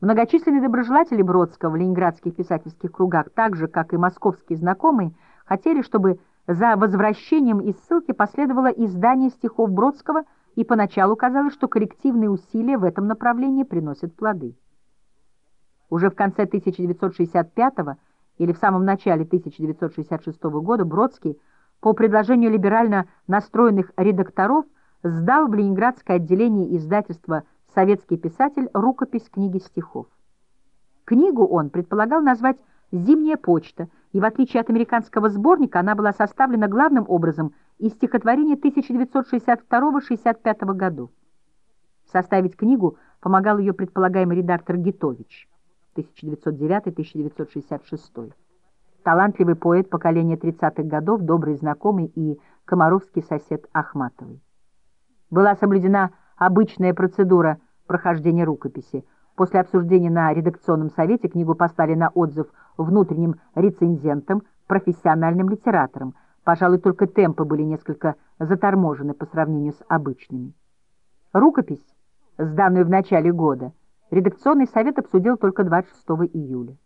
Многочисленные доброжелатели Бродского в ленинградских писательских кругах, так же, как и московские знакомые, хотели, чтобы за возвращением из ссылки последовало издание стихов Бродского, и поначалу казалось, что коллективные усилия в этом направлении приносят плоды. Уже в конце 1965 или в самом начале 1966 года Бродский по предложению либерально настроенных редакторов сдал в Ленинградское отделение издательства «Советский писатель» рукопись книги стихов. Книгу он предполагал назвать «Зимняя почта», и в отличие от американского сборника она была составлена главным образом из стихотворений 1962-65 годов. Составить книгу помогал ее предполагаемый редактор Гитович, 1909-1966 талантливый поэт поколения 30-х годов, добрый знакомый и комаровский сосед Ахматовой. Была соблюдена обычная процедура прохождения рукописи. После обсуждения на редакционном совете книгу послали на отзыв внутренним рецензентам, профессиональным литераторам. Пожалуй, только темпы были несколько заторможены по сравнению с обычными. Рукопись, сданную в начале года, редакционный совет обсудил только 26 июля.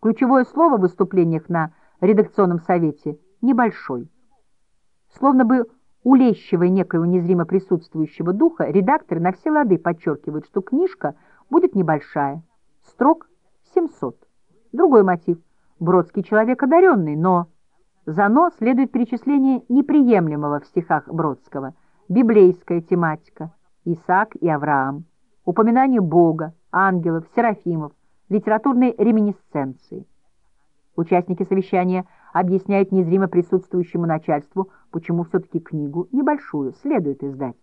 Ключевое слово в выступлениях на редакционном совете «небольшой». Словно бы улещивая некоего незримо присутствующего духа, редакторы на все лады подчеркивают, что книжка будет небольшая, строк 700. Другой мотив. Бродский человек одаренный, но... Зано следует перечисление неприемлемого в стихах Бродского. Библейская тематика, Исаак и Авраам, упоминание Бога, ангелов, серафимов, литературной реминисценции. Участники совещания объясняют незримо присутствующему начальству, почему все-таки книгу, небольшую, следует издать,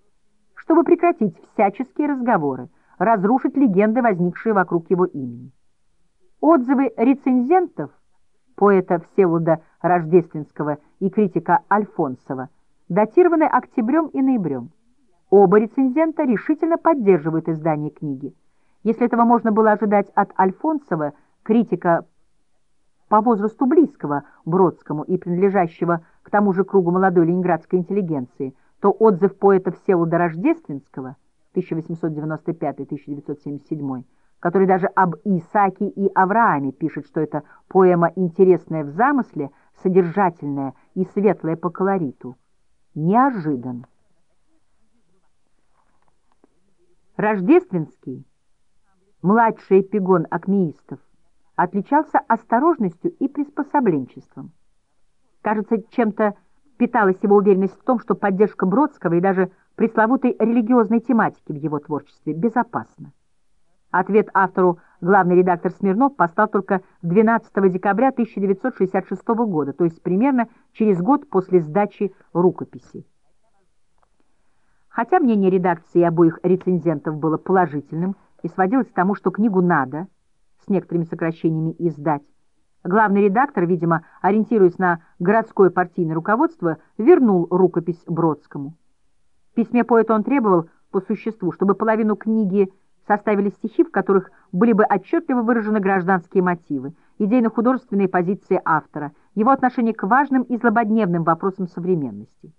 чтобы прекратить всяческие разговоры, разрушить легенды, возникшие вокруг его имени. Отзывы рецензентов, поэта Всеволода Рождественского и критика Альфонсова, датированы октябрем и ноябрем. Оба рецензента решительно поддерживают издание книги. Если этого можно было ожидать от Альфонсова, критика по возрасту близкого Бродскому и принадлежащего к тому же кругу молодой ленинградской интеллигенции, то отзыв поэта Всеволода Рождественского 1895-1977, который даже об Исааке и Аврааме пишет, что это поэма интересная в замысле, содержательная и светлая по колориту, неожидан. Рождественский младший эпигон акмеистов, отличался осторожностью и приспособленчеством. Кажется, чем-то питалась его уверенность в том, что поддержка Бродского и даже пресловутой религиозной тематики в его творчестве безопасна. Ответ автору главный редактор Смирнов постал только 12 декабря 1966 года, то есть примерно через год после сдачи рукописи. Хотя мнение редакции обоих рецензентов было положительным, и сводилось к тому, что книгу надо, с некоторыми сокращениями, издать. Главный редактор, видимо, ориентируясь на городское партийное руководство, вернул рукопись Бродскому. В письме поэта он требовал, по существу, чтобы половину книги составили стихи, в которых были бы отчетливо выражены гражданские мотивы, идейно-художественные позиции автора, его отношение к важным и злободневным вопросам современности.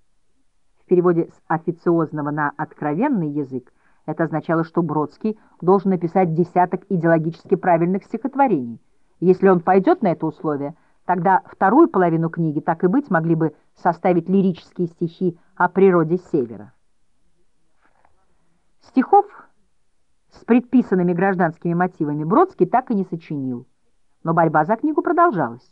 Переводе с официозного на откровенный язык это означало, что Бродский должен написать десяток идеологически правильных стихотворений. Если он пойдет на это условие, тогда вторую половину книги, так и быть, могли бы составить лирические стихи о природе Севера. Стихов с предписанными гражданскими мотивами Бродский так и не сочинил, но борьба за книгу продолжалась.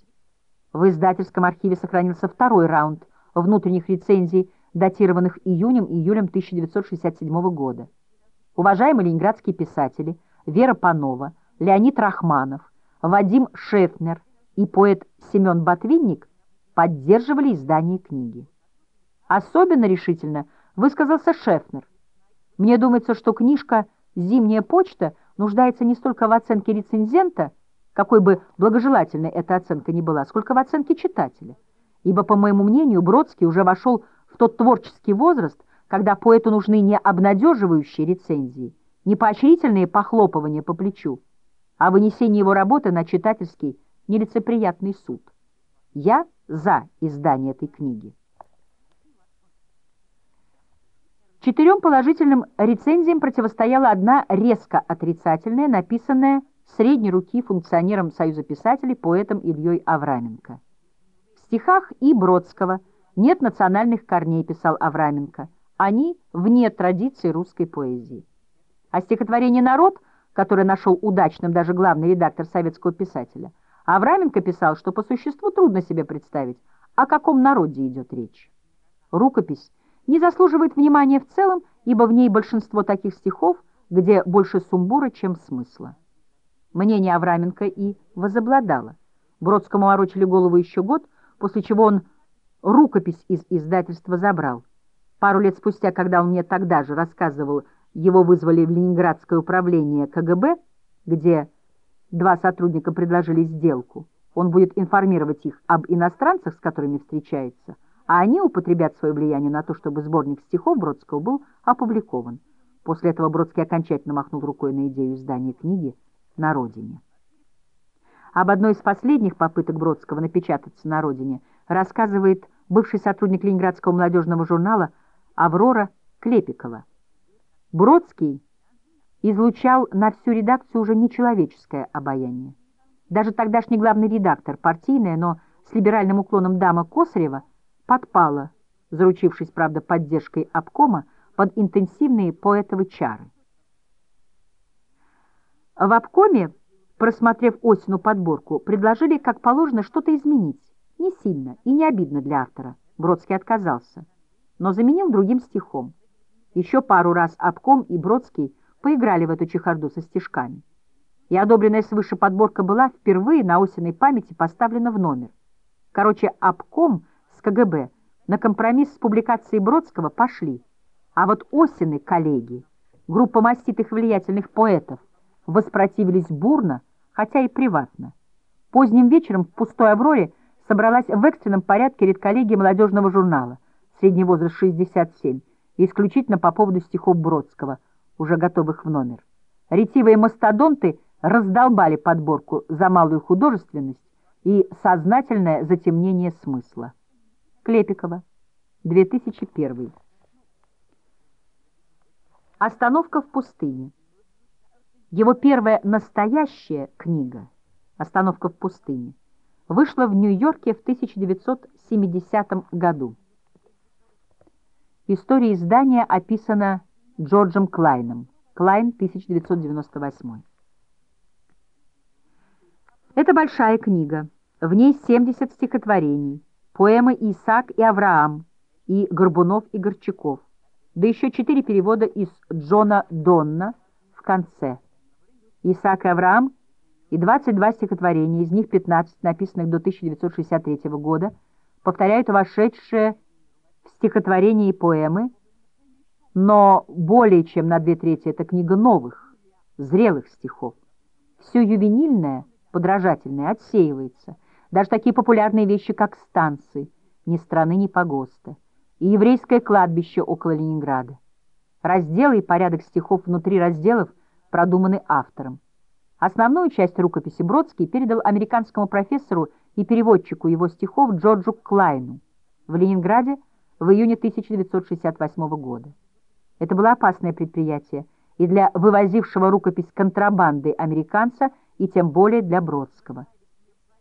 В издательском архиве сохранился второй раунд внутренних рецензий, датированных июнем-июлем 1967 года. Уважаемые ленинградские писатели Вера Панова, Леонид Рахманов, Вадим Шефнер и поэт Семен Ботвинник поддерживали издание книги. Особенно решительно высказался Шефнер. Мне думается, что книжка «Зимняя почта» нуждается не столько в оценке рецензента, какой бы благожелательной эта оценка ни была, сколько в оценке читателя. ибо, по моему мнению, Бродский уже вошел в тот творческий возраст, когда поэту нужны не обнадеживающие рецензии, не поощрительные похлопывания по плечу, а вынесение его работы на читательский нелицеприятный суд. Я за издание этой книги. Четырем положительным рецензиям противостояла одна резко отрицательная, написанная средней руки функционером Союза писателей, поэтом Ильей Авраменко. В стихах и Бродского нет национальных корней, писал Авраменко. Они вне традиции русской поэзии. А стихотворение «Народ», которое нашел удачным даже главный редактор советского писателя, Авраменко писал, что по существу трудно себе представить, о каком народе идет речь. Рукопись не заслуживает внимания в целом, ибо в ней большинство таких стихов, где больше сумбура, чем смысла. Мнение Авраменко и возобладало. Бродскому ворочали голову еще год, после чего он рукопись из издательства забрал. Пару лет спустя, когда он мне тогда же рассказывал, его вызвали в Ленинградское управление КГБ, где два сотрудника предложили сделку. Он будет информировать их об иностранцах, с которыми встречается, а они употребят свое влияние на то, чтобы сборник стихов Бродского был опубликован. После этого Бродский окончательно махнул рукой на идею издания книги «На родине». Об одной из последних попыток Бродского напечататься на родине рассказывает бывший сотрудник Ленинградского молодежного журнала Аврора Клепикова. Бродский излучал на всю редакцию уже нечеловеческое обаяние. Даже тогдашний главный редактор, партийная, но с либеральным уклоном дама Косарева, подпала, заручившись, правда, поддержкой обкома, под интенсивные поэтовы чары. В обкоме, просмотрев Осину подборку, предложили, как положено, что-то изменить. Не сильно и не обидно для автора. Бродский отказался, но заменил другим стихом. Еще пару раз обком и Бродский поиграли в эту чехарду со стишками. И одобренная свыше подборка была впервые на осенней памяти поставлена в номер. Короче, обком с КГБ на компромисс с публикацией Бродского пошли. А вот осенны коллеги, группа маститых влиятельных поэтов, воспротивились бурно, хотя и приватно. Поздним вечером в пустой «Авроре» собралась в экстренном порядке редколлегия молодежного журнала, средний возраст 67, исключительно по поводу стихов Бродского, уже готовых в номер. Ретивые мастодонты раздолбали подборку за малую художественность и сознательное затемнение смысла. Клепикова, 2001. Остановка в пустыне. Его первая настоящая книга «Остановка в пустыне» вышла в Нью-Йорке в 1970 году. История издания описана Джорджем Клайном. Клайн, 1998. Это большая книга. В ней 70 стихотворений, поэмы «Исаак и Авраам» и «Горбунов и Горчаков», да еще четыре перевода из Джона Донна в конце. Исаак и Авраам и 22 стихотворения, из них 15, написанных до 1963 года, повторяют вошедшие в стихотворения и поэмы, но более чем на две трети это книга новых, зрелых стихов. Все ювенильное, подражательное отсеивается. Даже такие популярные вещи, как станции, ни страны, ни погоста, и еврейское кладбище около Ленинграда. Разделы и порядок стихов внутри разделов – продуманы автором. Основную часть рукописи Бродский передал американскому профессору и переводчику его стихов Джорджу Клайну в Ленинграде в июне 1968 года. Это было опасное предприятие и для вывозившего рукопись контрабанды американца, и тем более для Бродского.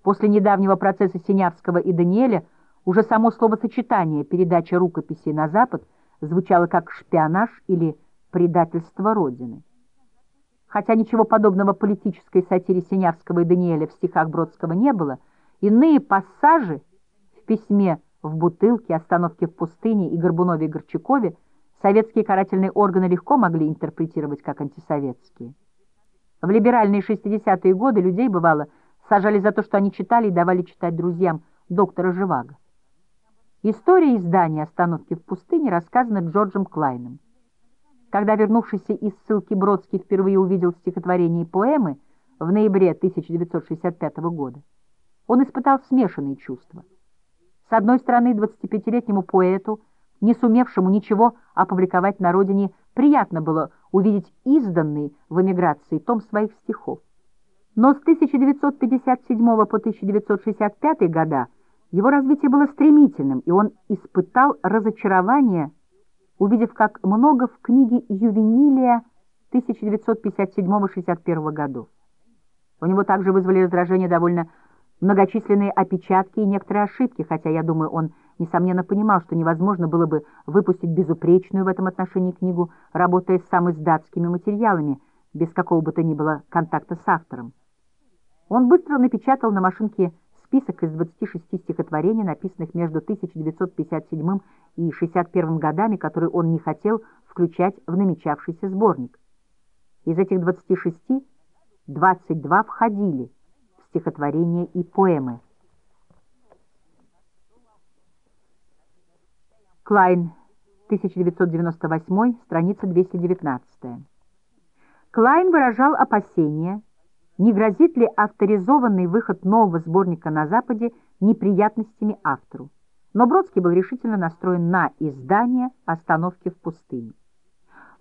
После недавнего процесса Синявского и Даниэля уже само словосочетание «передача рукописей на Запад» звучало как шпионаж или предательство Родины. Хотя ничего подобного политической сатире Синявского и Даниэля в стихах Бродского не было, иные пассажи в письме в бутылке, остановке в пустыне и Горбунове и Горчакове советские карательные органы легко могли интерпретировать как антисоветские. В либеральные 60-е годы людей, бывало, сажали за то, что они читали и давали читать друзьям доктора Живаго. История издания «Остановки в пустыне» рассказана Джорджем Клайном. Когда вернувшийся из ссылки Бродский впервые увидел стихотворение и поэмы в ноябре 1965 года, он испытал смешанные чувства. С одной стороны, 25-летнему поэту, не сумевшему ничего опубликовать на родине, приятно было увидеть изданный в эмиграции том своих стихов. Но с 1957 по 1965 года его развитие было стремительным, и он испытал разочарование, увидев, как много в книге «Ювенилия» 1957-61 годов. У него также вызвали раздражение довольно многочисленные опечатки и некоторые ошибки, хотя, я думаю, он, несомненно, понимал, что невозможно было бы выпустить безупречную в этом отношении книгу, работая с самыми датскими материалами, без какого бы то ни было контакта с автором. Он быстро напечатал на машинке список из 26 стихотворений, написанных между 1957 и 61 годами, которые он не хотел включать в намечавшийся сборник. Из этих 26 22 входили в стихотворения и поэмы. Клайн, 1998, страница 219. Клайн выражал опасения, не грозит ли авторизованный выход нового сборника на Западе неприятностями автору. Но Бродский был решительно настроен на издание «Остановки в пустыне».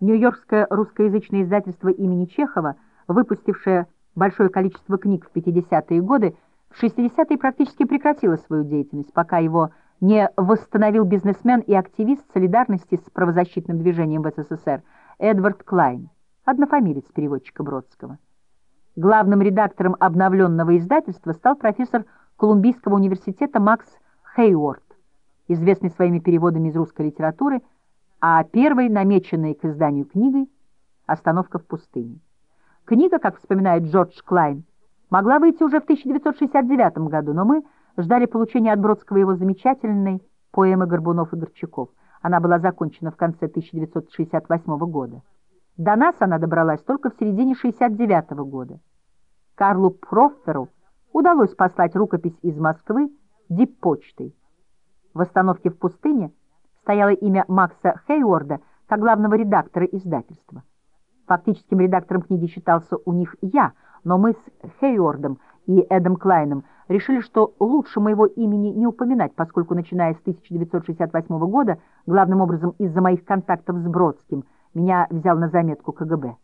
Нью-Йоркское русскоязычное издательство имени Чехова – выпустившая большое количество книг в 50-е годы, в 60-е практически прекратила свою деятельность, пока его не восстановил бизнесмен и активист солидарности с правозащитным движением в СССР Эдвард Клайн, однофамилец переводчика Бродского. Главным редактором обновленного издательства стал профессор Колумбийского университета Макс Хейворд, известный своими переводами из русской литературы, а первой намеченной к изданию книгой «Остановка в пустыне». Книга, как вспоминает Джордж Клайн, могла выйти уже в 1969 году, но мы ждали получения от Бродского его замечательной поэмы Горбунов и Горчаков. Она была закончена в конце 1968 года. До нас она добралась только в середине 1969 года. Карлу Профтеру удалось послать рукопись из Москвы диппочтой. В остановке в пустыне стояло имя Макса Хейворда как главного редактора издательства. Фактическим редактором книги считался у них я, но мы с Хейордом и Эдом Клайном решили, что лучше моего имени не упоминать, поскольку, начиная с 1968 года, главным образом из-за моих контактов с Бродским, меня взял на заметку КГБ.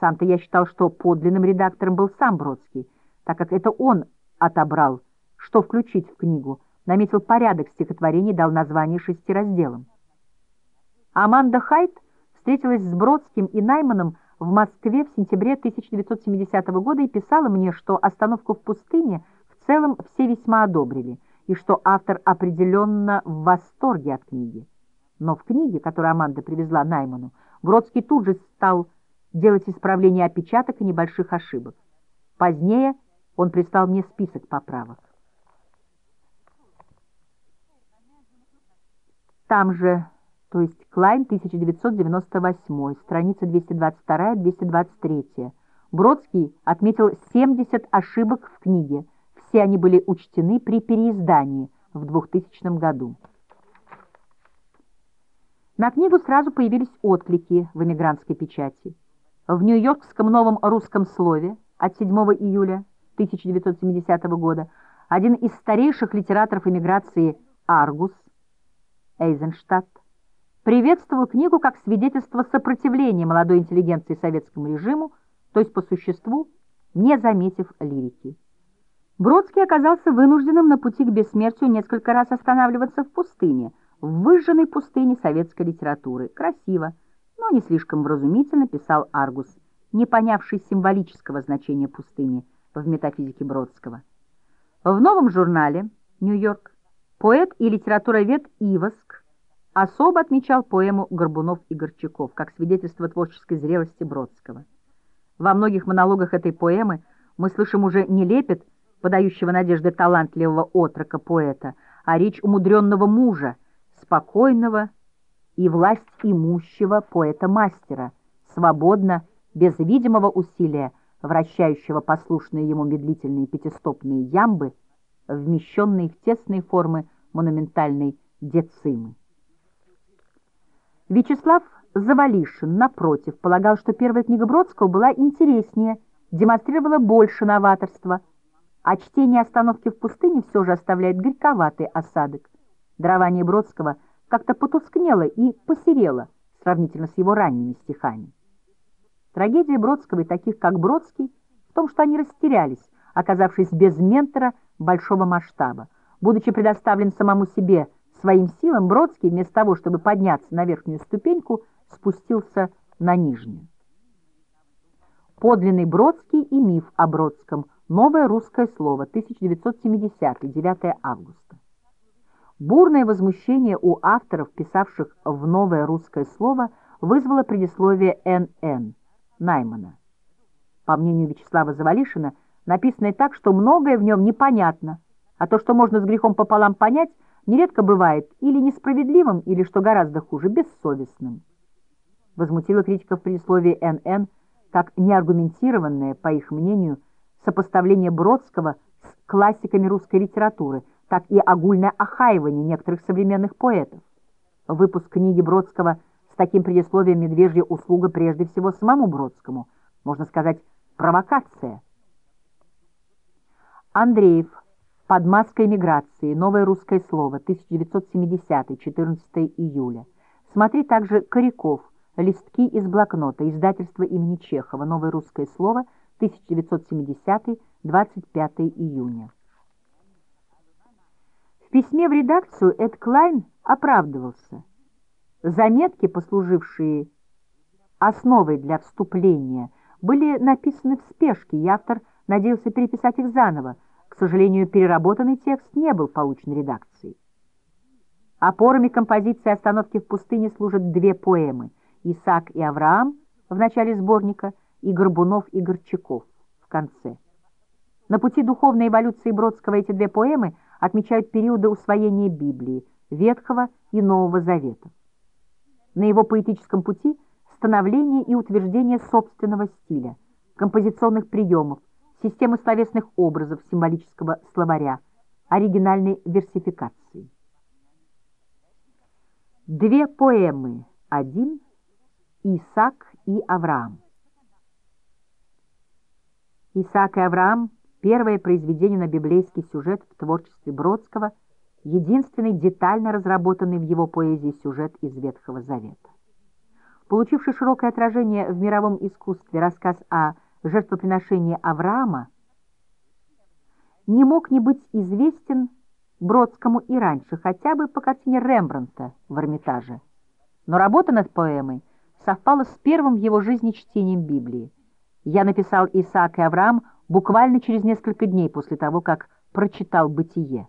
Сам-то я считал, что подлинным редактором был сам Бродский, так как это он отобрал, что включить в книгу, наметил порядок стихотворений, дал название шести разделам. Аманда Хайт — встретилась с Бродским и Найманом в Москве в сентябре 1970 года и писала мне, что «Остановку в пустыне» в целом все весьма одобрили, и что автор определенно в восторге от книги. Но в книге, которую Аманда привезла Найману, Бродский тут же стал делать исправление опечаток и небольших ошибок. Позднее он прислал мне список поправок. Там же то есть Клайн, 1998, страница 222-223. Бродский отметил 70 ошибок в книге. Все они были учтены при переиздании в 2000 году. На книгу сразу появились отклики в эмигрантской печати. В Нью-Йоркском новом русском слове от 7 июля 1970 года один из старейших литераторов эмиграции Аргус Эйзенштадт приветствовал книгу как свидетельство сопротивления молодой интеллигенции советскому режиму, то есть по существу, не заметив лирики. Бродский оказался вынужденным на пути к бессмертию несколько раз останавливаться в пустыне, в выжженной пустыне советской литературы. Красиво, но не слишком вразумительно писал Аргус, не понявший символического значения пустыни в метафизике Бродского. В новом журнале «Нью-Йорк» поэт и литературовед Иваск особо отмечал поэму Горбунов и Горчаков как свидетельство творческой зрелости Бродского. Во многих монологах этой поэмы мы слышим уже не лепет, подающего надежды талантливого отрока поэта, а речь умудренного мужа, спокойного и власть имущего поэта-мастера, свободно, без видимого усилия, вращающего послушные ему медлительные пятистопные ямбы, вмещенные в тесные формы монументальной децимы. Вячеслав Завалишин, напротив, полагал, что первая книга Бродского была интереснее, демонстрировала больше новаторства. а чтение остановки в пустыне все же оставляет горьковатый осадок. Дарование Бродского как-то потускнело и посерело сравнительно с его ранними стихами. Трагедия Бродского и таких, как Бродский, в том, что они растерялись, оказавшись без ментора большого масштаба. Будучи предоставлен самому себе своим силам, Бродский, вместо того, чтобы подняться на верхнюю ступеньку, спустился на нижнюю. Подлинный Бродский и миф о Бродском. Новое русское слово. 1970. 9 августа. Бурное возмущение у авторов, писавших в новое русское слово, вызвало предисловие Н.Н. Наймана. По мнению Вячеслава Завалишина, написанное так, что многое в нем непонятно, а то, что можно с грехом пополам понять, нередко бывает или несправедливым, или, что гораздо хуже, бессовестным. Возмутило критиков предисловие Н.Н., как неаргументированное, по их мнению, сопоставление Бродского с классиками русской литературы, так и огульное охаивание некоторых современных поэтов. Выпуск книги Бродского с таким предисловием «Медвежья услуга» прежде всего самому Бродскому, можно сказать, провокация. Андреев. Под маской миграции. Новое русское слово. 1970. 14 июля. Смотри также Коряков. Листки из блокнота. Издательство имени Чехова. Новое русское слово. 1970. 25 июня. Письме в редакцию Эд Клайн оправдывался. Заметки, послужившие основой для вступления, были написаны в спешке, и автор надеялся переписать их заново. К сожалению, переработанный текст не был получен редакцией. Опорами композиции «Остановки в пустыне» служат две поэмы «Исаак и Авраам» в начале сборника и «Горбунов и Горчаков» в конце. На пути духовной эволюции Бродского эти две поэмы отмечают периоды усвоения Библии, Ветхого и Нового Заветов. На его поэтическом пути становление и утверждение собственного стиля, композиционных приемов, системы словесных образов символического словаря, оригинальной версификации. Две поэмы. Один. Исаак и Авраам. Исаак и Авраам – первое произведение на библейский сюжет в творчестве Бродского, единственный детально разработанный в его поэзии сюжет из Ветхого Завета. Получивший широкое отражение в мировом искусстве рассказ о жертвоприношении Авраама не мог не быть известен Бродскому и раньше, хотя бы по картине Рембрандта в Эрмитаже. Но работа над поэмой совпала с первым в его жизни чтением Библии. Я написал Исаак и Авраам буквально через несколько дней после того, как прочитал «Бытие».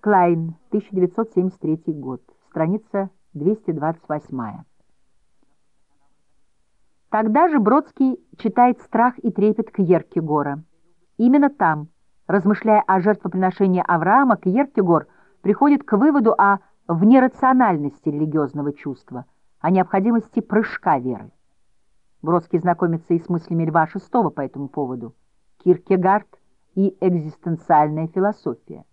Клайн, 1973 год, страница 228. Тогда же Бродский читает «Страх и трепет» Кьеркегора. Именно там, размышляя о жертвоприношении Авраама, Кьеркегор приходит к выводу о внерациональности религиозного чувства – о необходимости прыжка веры. Бродский знакомится и с мыслями Льва VI по этому поводу. Киркегард и экзистенциальная философия.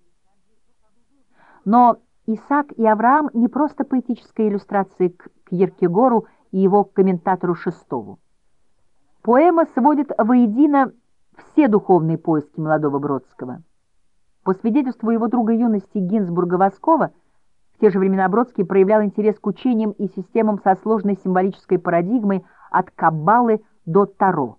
Но Исаак и Авраам не просто поэтическая иллюстрация к Киркегору и его комментатору Шестову. Поэма сводит воедино все духовные поиски молодого Бродского. По свидетельству его друга юности Гинзбурга-Воскова, те же времена Бродский проявлял интерес к учениям и системам со сложной символической парадигмой от Каббалы до Таро.